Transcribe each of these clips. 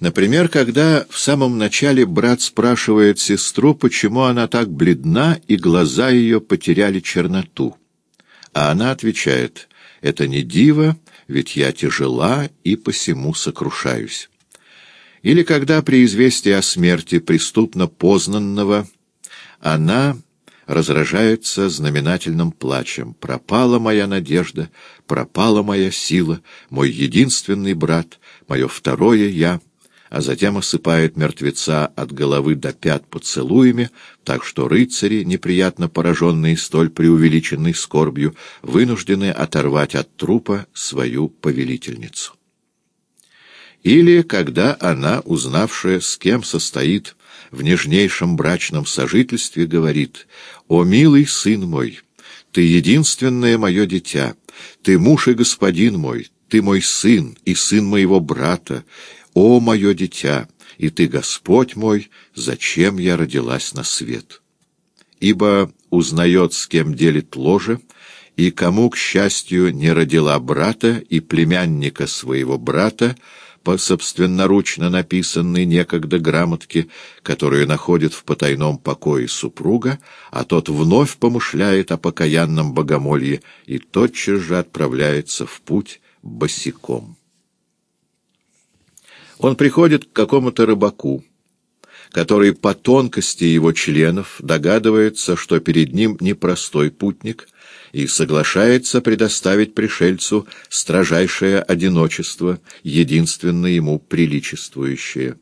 Например, когда в самом начале брат спрашивает сестру, почему она так бледна, и глаза ее потеряли черноту. А она отвечает, «Это не диво, ведь я тяжела и посему сокрушаюсь». Или когда при известии о смерти преступно познанного она разражается знаменательным плачем. «Пропала моя надежда, пропала моя сила, мой единственный брат, мое второе я» а затем осыпает мертвеца от головы до пят поцелуями, так что рыцари, неприятно пораженные столь преувеличенной скорбью, вынуждены оторвать от трупа свою повелительницу. Или когда она, узнавшая, с кем состоит в нежнейшем брачном сожительстве, говорит «О, милый сын мой, ты единственное мое дитя, ты муж и господин мой, ты мой сын и сын моего брата, «О, мое дитя, и ты, Господь мой, зачем я родилась на свет?» Ибо узнает, с кем делит ложе, и кому, к счастью, не родила брата и племянника своего брата, по собственноручно написанной некогда грамотке, которую находит в потайном покое супруга, а тот вновь помышляет о покаянном богомолье и тотчас же отправляется в путь босиком. Он приходит к какому-то рыбаку, который по тонкости его членов догадывается, что перед ним непростой путник, и соглашается предоставить пришельцу строжайшее одиночество, единственно ему приличествующее.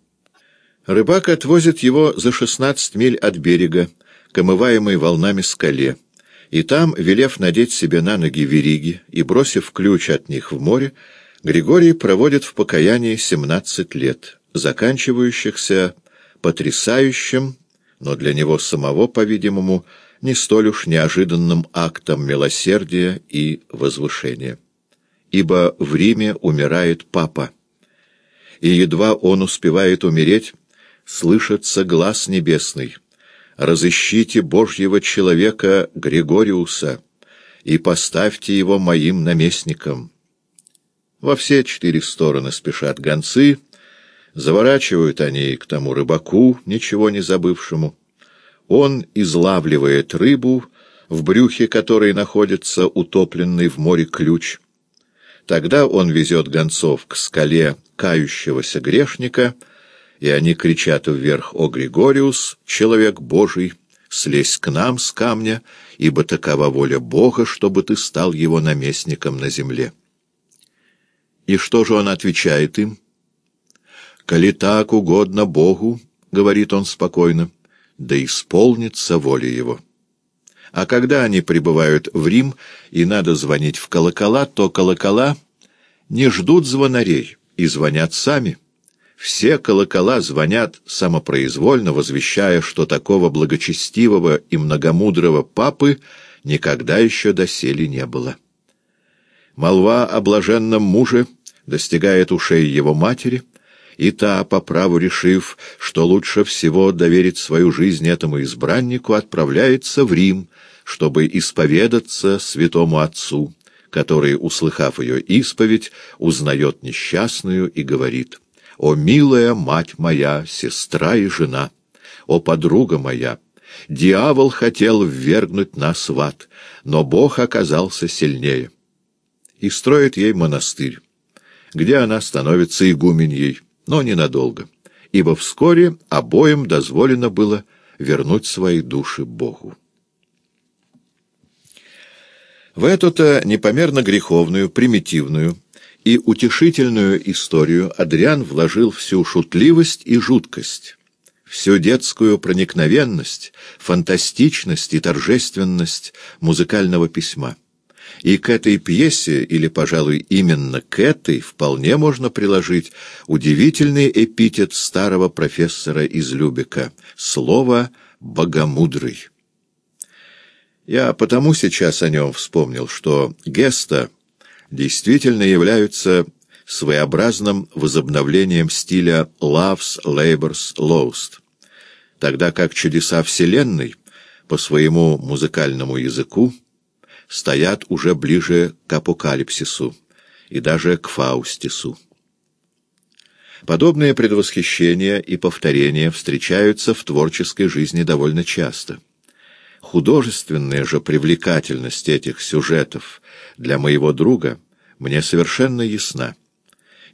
Рыбак отвозит его за шестнадцать миль от берега, к омываемой волнами скале, и там, велев надеть себе на ноги вериги и бросив ключ от них в море, Григорий проводит в покаянии 17 лет, заканчивающихся потрясающим, но для него самого, по-видимому, не столь уж неожиданным актом милосердия и возвышения. Ибо в Риме умирает папа, и едва он успевает умереть, слышится глаз небесный. «Разыщите Божьего человека Григориуса и поставьте его моим наместником». Во все четыре стороны спешат гонцы, заворачивают они к тому рыбаку, ничего не забывшему. Он излавливает рыбу, в брюхе которой находится утопленный в море ключ. Тогда он везет гонцов к скале кающегося грешника, и они кричат вверх «О, Григориус, человек Божий, слезь к нам с камня, ибо такова воля Бога, чтобы ты стал его наместником на земле». И что же он отвечает им? «Коли так угодно Богу, — говорит он спокойно, — да исполнится воля его». А когда они прибывают в Рим, и надо звонить в колокола, то колокола не ждут звонарей и звонят сами. Все колокола звонят самопроизвольно, возвещая, что такого благочестивого и многомудрого папы никогда еще доселе не было. Молва о блаженном муже достигает ушей его матери, и та, по праву решив, что лучше всего доверить свою жизнь этому избраннику, отправляется в Рим, чтобы исповедаться святому отцу, который, услыхав ее исповедь, узнает несчастную и говорит «О, милая мать моя, сестра и жена! О, подруга моя!» Дьявол хотел ввергнуть нас в ад, но Бог оказался сильнее. И строит ей монастырь где она становится игуменьей, но ненадолго, ибо вскоре обоим дозволено было вернуть свои души Богу. В эту-то непомерно греховную, примитивную и утешительную историю Адриан вложил всю шутливость и жуткость, всю детскую проникновенность, фантастичность и торжественность музыкального письма. И к этой пьесе, или, пожалуй, именно к этой, вполне можно приложить удивительный эпитет старого профессора из Любека — слово «богомудрый». Я потому сейчас о нем вспомнил, что геста действительно являются своеобразным возобновлением стиля «loves, labors, lost», тогда как чудеса Вселенной по своему музыкальному языку — стоят уже ближе к апокалипсису и даже к Фаустису. Подобные предвосхищения и повторения встречаются в творческой жизни довольно часто. Художественная же привлекательность этих сюжетов для моего друга мне совершенно ясна.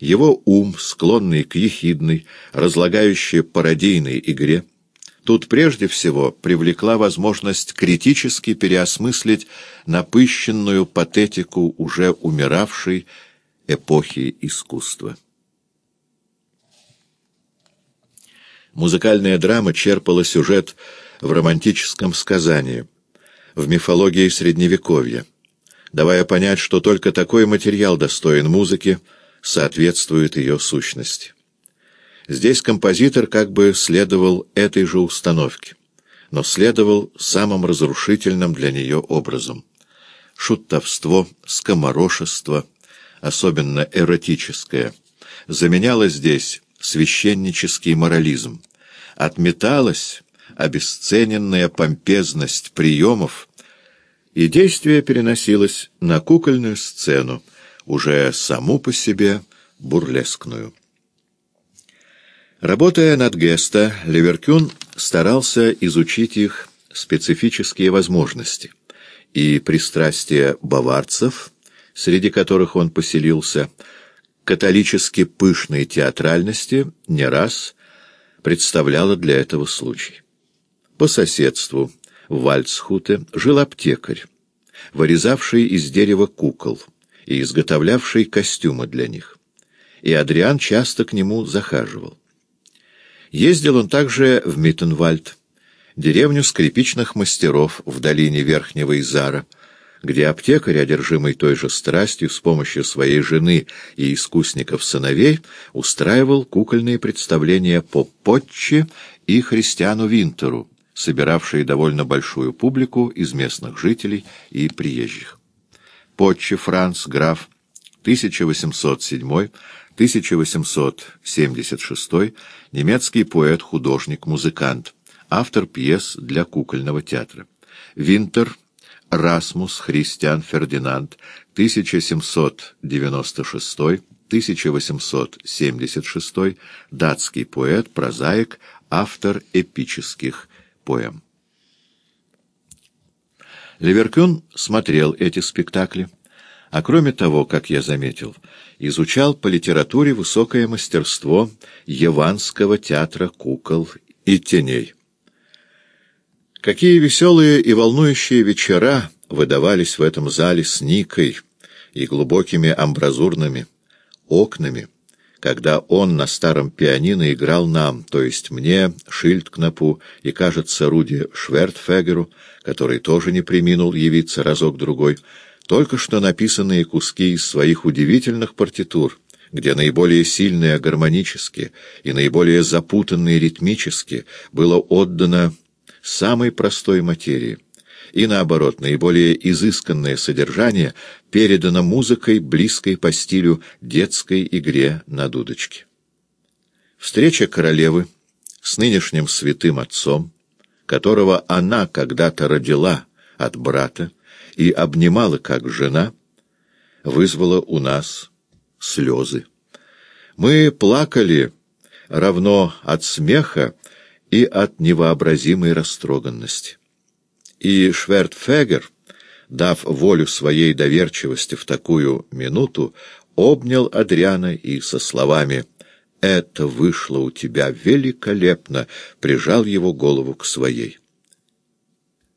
Его ум, склонный к ехидной, разлагающей пародийной игре, тут прежде всего привлекла возможность критически переосмыслить напыщенную патетику уже умиравшей эпохи искусства. Музыкальная драма черпала сюжет в романтическом сказании, в мифологии Средневековья, давая понять, что только такой материал достоин музыки, соответствует ее сущности. Здесь композитор как бы следовал этой же установке, но следовал самым разрушительным для нее образом. Шутовство, скоморошество, особенно эротическое, заменяло здесь священнический морализм. Отметалась обесцененная помпезность приемов, и действие переносилось на кукольную сцену, уже саму по себе бурлескную. Работая над Геста, Леверкюн старался изучить их специфические возможности, и пристрастие баварцев, среди которых он поселился, католически пышной театральности не раз представляла для этого случай. По соседству в Вальцхуте жил аптекарь, вырезавший из дерева кукол и изготовлявший костюмы для них. И Адриан часто к нему захаживал. Ездил он также в Миттенвальд, деревню скрипичных мастеров в долине Верхнего Изара, где аптекарь, одержимый той же страстью, с помощью своей жены и искусников-сыновей, устраивал кукольные представления по Потче и Христиану Винтеру, собиравшие довольно большую публику из местных жителей и приезжих. Потче Франц, граф, 1807-1876, немецкий поэт-художник-музыкант, автор пьес для кукольного театра. Винтер Расмус Христиан Фердинанд, 1796-1876, датский поэт, прозаик, автор эпических поэм. Леверкюн смотрел эти спектакли, а кроме того, как я заметил, изучал по литературе высокое мастерство Яванского театра кукол и теней. Какие веселые и волнующие вечера выдавались в этом зале с Никой и глубокими амбразурными окнами, когда он на старом пианино играл нам, то есть мне, Шильдкнапу и, кажется, Руди Швертфегеру, который тоже не приминул явиться разок-другой, только что написанные куски из своих удивительных партитур, где наиболее сильные гармонически и наиболее запутанные ритмически было отдано самой простой материи, и, наоборот, наиболее изысканное содержание передано музыкой, близкой по стилю детской игре на дудочке. Встреча королевы с нынешним святым отцом, которого она когда-то родила от брата и обнимала как жена, вызвала у нас слезы. Мы плакали равно от смеха и от невообразимой растроганности. И Швертфегер, дав волю своей доверчивости в такую минуту, обнял Адриана и со словами «Это вышло у тебя великолепно!» прижал его голову к своей.